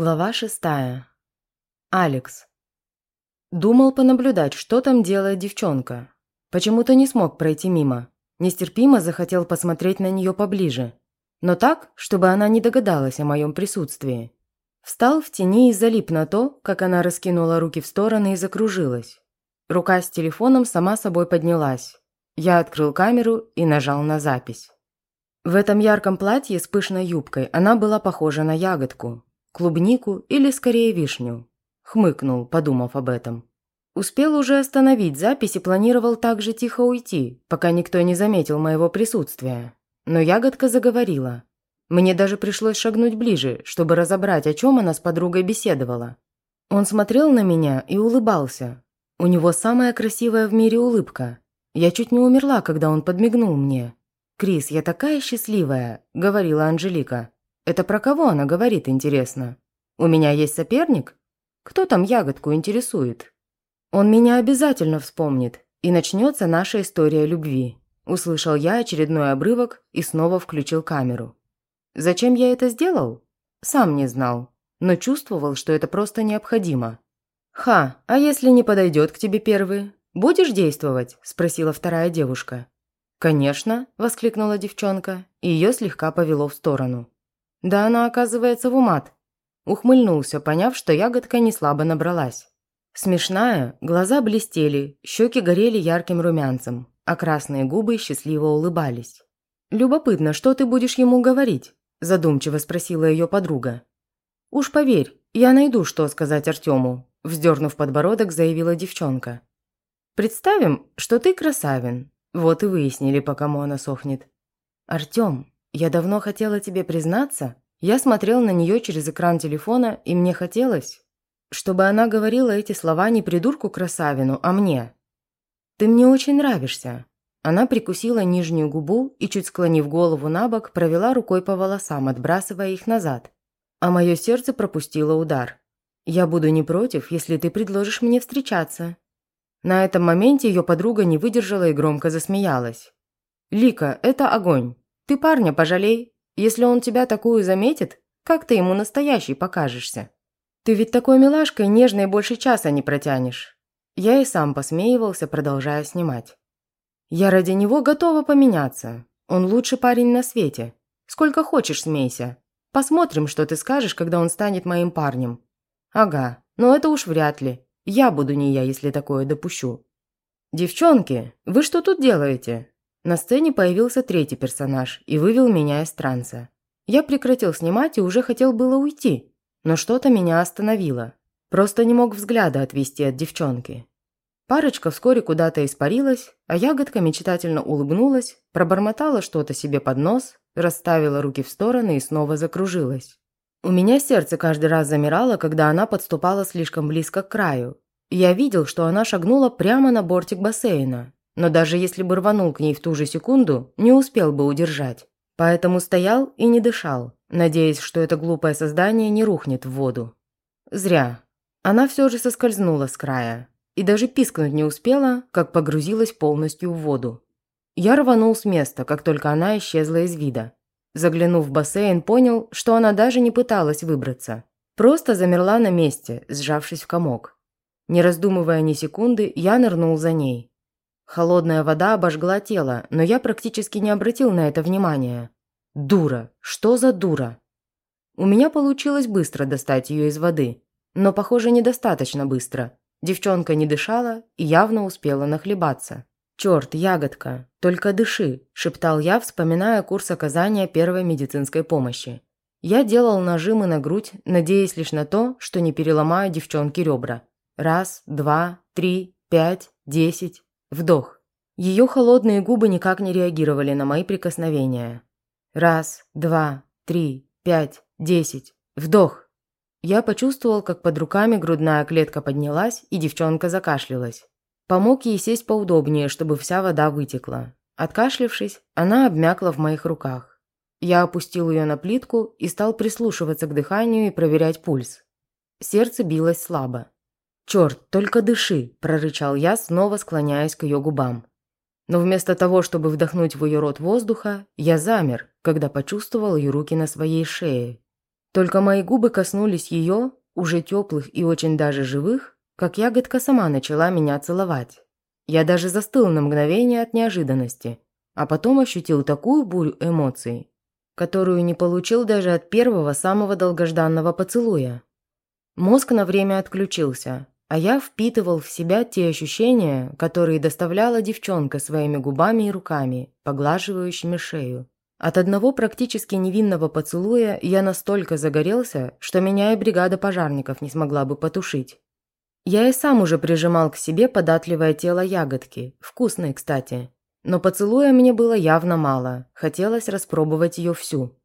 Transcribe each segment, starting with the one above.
Глава шестая. Алекс. Думал понаблюдать, что там делает девчонка. Почему-то не смог пройти мимо. Нестерпимо захотел посмотреть на нее поближе. Но так, чтобы она не догадалась о моем присутствии. Встал в тени и залип на то, как она раскинула руки в стороны и закружилась. Рука с телефоном сама собой поднялась. Я открыл камеру и нажал на запись. В этом ярком платье с пышной юбкой она была похожа на ягодку, Клубнику или скорее вишню. Хмыкнул, подумав об этом. Успел уже остановить запись и планировал также тихо уйти, пока никто не заметил моего присутствия. Но ягодка заговорила. Мне даже пришлось шагнуть ближе, чтобы разобрать, о чем она с подругой беседовала. Он смотрел на меня и улыбался. У него самая красивая в мире улыбка. Я чуть не умерла, когда он подмигнул мне. «Крис, я такая счастливая», – говорила Анжелика. Это про кого она говорит, интересно? У меня есть соперник? Кто там ягодку интересует? Он меня обязательно вспомнит, и начнется наша история любви. Услышал я очередной обрывок и снова включил камеру. Зачем я это сделал? Сам не знал, но чувствовал, что это просто необходимо. «Ха, а если не подойдет к тебе первый? Будешь действовать?» – спросила вторая девушка. «Конечно», – воскликнула девчонка, и ее слегка повело в сторону. Да она, оказывается, в умат. Ухмыльнулся, поняв, что ягодка не слабо набралась. Смешная, глаза блестели, щеки горели ярким румянцем, а красные губы счастливо улыбались. «Любопытно, что ты будешь ему говорить?» – задумчиво спросила ее подруга. «Уж поверь, я найду, что сказать Артему», – вздернув подбородок, заявила девчонка. «Представим, что ты красавин. Вот и выяснили, по кому она сохнет». «Артем, я давно хотела тебе признаться. Я смотрел на нее через экран телефона, и мне хотелось, чтобы она говорила эти слова не придурку красавину, а мне. Ты мне очень нравишься. Она прикусила нижнюю губу и, чуть склонив голову на бок, провела рукой по волосам, отбрасывая их назад. А мое сердце пропустило удар. Я буду не против, если ты предложишь мне встречаться. На этом моменте ее подруга не выдержала и громко засмеялась. «Лика, это огонь. Ты парня пожалей. Если он тебя такую заметит, как ты ему настоящий покажешься? Ты ведь такой милашкой нежной больше часа не протянешь. Я и сам посмеивался, продолжая снимать. Я ради него готова поменяться. Он лучший парень на свете. Сколько хочешь смейся. Посмотрим, что ты скажешь, когда он станет моим парнем. Ага, но это уж вряд ли. Я буду не я, если такое допущу. Девчонки, вы что тут делаете? На сцене появился третий персонаж и вывел меня из транса. Я прекратил снимать и уже хотел было уйти, но что-то меня остановило. Просто не мог взгляда отвести от девчонки. Парочка вскоре куда-то испарилась, а ягодка мечтательно улыбнулась, пробормотала что-то себе под нос, расставила руки в стороны и снова закружилась. У меня сердце каждый раз замирало, когда она подступала слишком близко к краю. Я видел, что она шагнула прямо на бортик бассейна, но даже если бы рванул к ней в ту же секунду, не успел бы удержать. Поэтому стоял и не дышал, надеясь, что это глупое создание не рухнет в воду. Зря. Она все же соскользнула с края. И даже пискнуть не успела, как погрузилась полностью в воду. Я рванул с места, как только она исчезла из вида. Заглянув в бассейн, понял, что она даже не пыталась выбраться. Просто замерла на месте, сжавшись в комок. Не раздумывая ни секунды, я нырнул за ней. Холодная вода обожгла тело, но я практически не обратил на это внимания. Дура! Что за дура? У меня получилось быстро достать ее из воды, но, похоже, недостаточно быстро. Девчонка не дышала и явно успела нахлебаться. «Черт, ягодка, только дыши», – шептал я, вспоминая курс оказания первой медицинской помощи. Я делал нажимы на грудь, надеясь лишь на то, что не переломаю девчонке ребра. Раз, два, три, пять, десять. Вдох. Ее холодные губы никак не реагировали на мои прикосновения. Раз, два, три, пять, десять. Вдох. Я почувствовал, как под руками грудная клетка поднялась, и девчонка закашлялась. Помог ей сесть поудобнее, чтобы вся вода вытекла. Откашлившись, она обмякла в моих руках. Я опустил ее на плитку и стал прислушиваться к дыханию и проверять пульс. Сердце билось слабо. «Черт, только дыши!» – прорычал я, снова склоняясь к ее губам. Но вместо того, чтобы вдохнуть в ее рот воздуха, я замер, когда почувствовал ее руки на своей шее. Только мои губы коснулись ее, уже теплых и очень даже живых, как ягодка сама начала меня целовать. Я даже застыл на мгновение от неожиданности, а потом ощутил такую бурю эмоций, которую не получил даже от первого самого долгожданного поцелуя. Мозг на время отключился, а я впитывал в себя те ощущения, которые доставляла девчонка своими губами и руками, поглаживающими шею. От одного практически невинного поцелуя я настолько загорелся, что меня и бригада пожарников не смогла бы потушить. Я и сам уже прижимал к себе податливое тело ягодки, вкусной, кстати. Но поцелуя мне было явно мало, хотелось распробовать ее всю.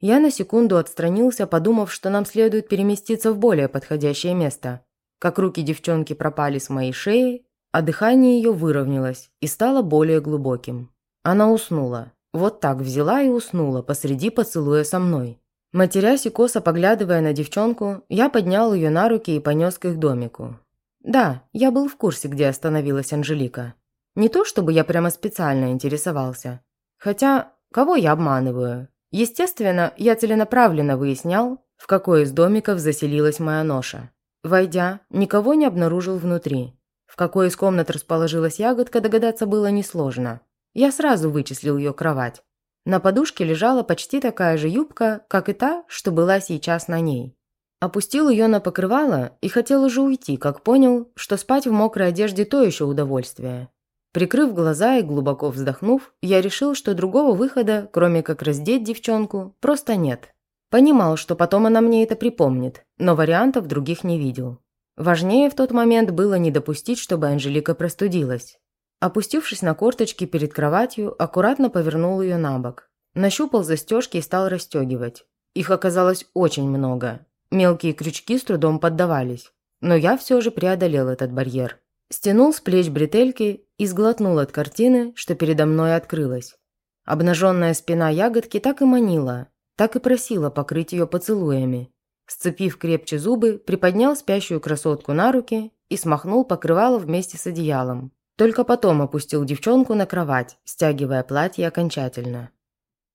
Я на секунду отстранился, подумав, что нам следует переместиться в более подходящее место. Как руки девчонки пропали с моей шеи, а дыхание ее выровнялось и стало более глубоким. Она уснула. Вот так взяла и уснула посреди поцелуя со мной. Матерясь и косо поглядывая на девчонку, я поднял ее на руки и понес к их домику. Да, я был в курсе, где остановилась Анжелика. Не то, чтобы я прямо специально интересовался. Хотя, кого я обманываю? Естественно, я целенаправленно выяснял, в какой из домиков заселилась моя ноша. Войдя, никого не обнаружил внутри. В какой из комнат расположилась ягодка, догадаться было несложно. Я сразу вычислил ее кровать. На подушке лежала почти такая же юбка, как и та, что была сейчас на ней. Опустил ее на покрывало и хотел уже уйти, как понял, что спать в мокрой одежде то еще удовольствие. Прикрыв глаза и глубоко вздохнув, я решил, что другого выхода, кроме как раздеть девчонку, просто нет. Понимал, что потом она мне это припомнит, но вариантов других не видел. Важнее в тот момент было не допустить, чтобы Анжелика простудилась. Опустившись на корточки перед кроватью, аккуратно повернул ее на бок. Нащупал застежки и стал расстегивать. Их оказалось очень много. Мелкие крючки с трудом поддавались. Но я все же преодолел этот барьер. Стянул с плеч бретельки и сглотнул от картины, что передо мной открылась. Обнаженная спина ягодки так и манила, так и просила покрыть ее поцелуями. Сцепив крепче зубы, приподнял спящую красотку на руки и смахнул покрывало вместе с одеялом. Только потом опустил девчонку на кровать, стягивая платье окончательно.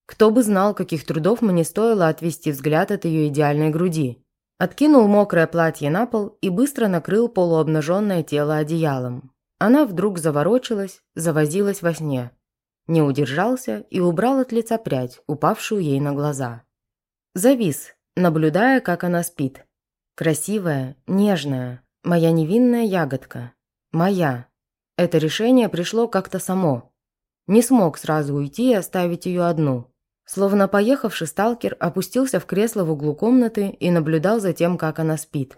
Кто бы знал, каких трудов мне стоило отвести взгляд от ее идеальной груди. Откинул мокрое платье на пол и быстро накрыл полуобнаженное тело одеялом. Она вдруг заворочилась, завозилась во сне. Не удержался и убрал от лица прядь, упавшую ей на глаза. Завис, наблюдая, как она спит. Красивая, нежная, моя невинная ягодка. Моя. Это решение пришло как-то само. Не смог сразу уйти и оставить ее одну. Словно поехавший сталкер опустился в кресло в углу комнаты и наблюдал за тем, как она спит.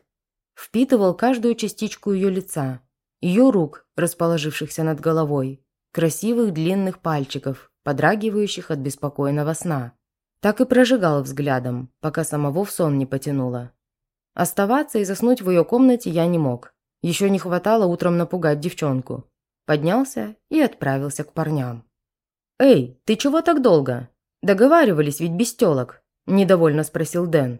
Впитывал каждую частичку ее лица, ее рук, расположившихся над головой, красивых длинных пальчиков, подрагивающих от беспокойного сна. Так и прожигал взглядом, пока самого в сон не потянуло. Оставаться и заснуть в ее комнате я не мог. Еще не хватало утром напугать девчонку. Поднялся и отправился к парням. «Эй, ты чего так долго? Договаривались ведь без тёлок», – недовольно спросил Дэн.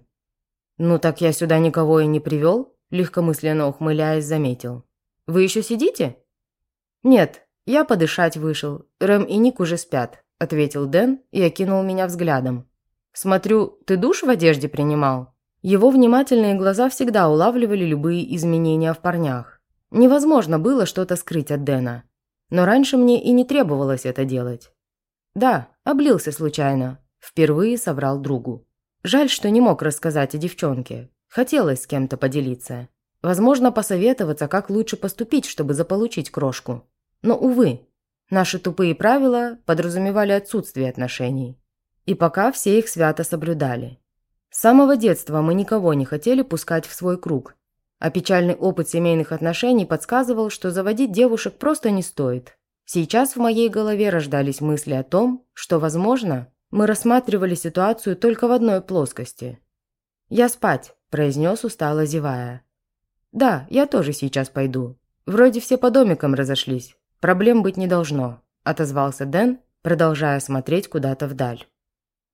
«Ну так я сюда никого и не привел», – легкомысленно ухмыляясь, заметил. «Вы еще сидите?» «Нет, я подышать вышел. Рэм и Ник уже спят», – ответил Дэн и окинул меня взглядом. «Смотрю, ты душ в одежде принимал?» Его внимательные глаза всегда улавливали любые изменения в парнях. Невозможно было что-то скрыть от Дэна. Но раньше мне и не требовалось это делать. Да, облился случайно. Впервые соврал другу. Жаль, что не мог рассказать о девчонке. Хотелось с кем-то поделиться. Возможно, посоветоваться, как лучше поступить, чтобы заполучить крошку. Но, увы, наши тупые правила подразумевали отсутствие отношений. И пока все их свято соблюдали. С самого детства мы никого не хотели пускать в свой круг. А печальный опыт семейных отношений подсказывал, что заводить девушек просто не стоит. Сейчас в моей голове рождались мысли о том, что, возможно, мы рассматривали ситуацию только в одной плоскости. «Я спать», – произнес устало зевая. «Да, я тоже сейчас пойду. Вроде все по домикам разошлись. Проблем быть не должно», – отозвался Дэн, продолжая смотреть куда-то вдаль.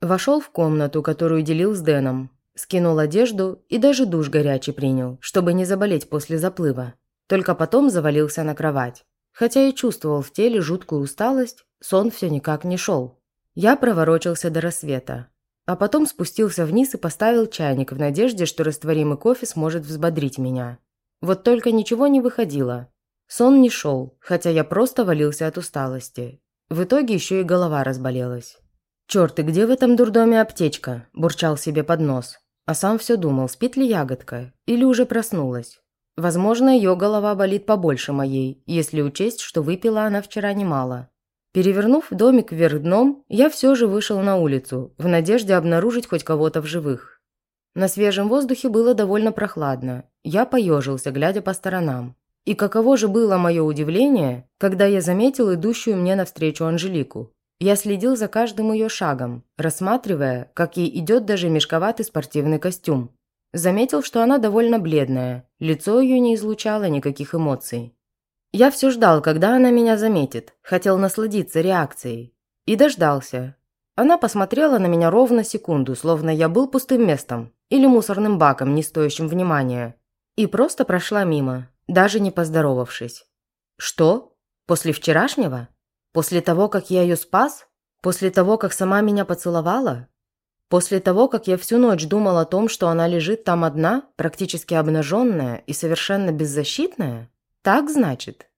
Вошел в комнату, которую делил с Дэном. Скинул одежду и даже душ горячий принял, чтобы не заболеть после заплыва. Только потом завалился на кровать. Хотя и чувствовал в теле жуткую усталость, сон все никак не шел. Я проворочился до рассвета. а потом спустился вниз и поставил чайник в надежде, что растворимый кофе сможет взбодрить меня. Вот только ничего не выходило. Сон не шел, хотя я просто валился от усталости. В итоге еще и голова разболелась. «Черт, и где в этом дурдоме аптечка?» – бурчал себе под нос. А сам все думал, спит ли ягодка или уже проснулась. Возможно, ее голова болит побольше моей, если учесть, что выпила она вчера немало. Перевернув домик вверх дном, я все же вышел на улицу, в надежде обнаружить хоть кого-то в живых. На свежем воздухе было довольно прохладно. Я поежился, глядя по сторонам. И каково же было мое удивление, когда я заметил идущую мне навстречу Анжелику. Я следил за каждым ее шагом, рассматривая, как ей идет даже мешковатый спортивный костюм. Заметил, что она довольно бледная, лицо ее не излучало никаких эмоций. Я все ждал, когда она меня заметит, хотел насладиться реакцией. И дождался. Она посмотрела на меня ровно секунду, словно я был пустым местом или мусорным баком, не стоящим внимания. И просто прошла мимо, даже не поздоровавшись. Что? После вчерашнего? После того, как я ее спас? После того, как сама меня поцеловала? После того, как я всю ночь думал о том, что она лежит там одна, практически обнаженная и совершенно беззащитная? Так, значит?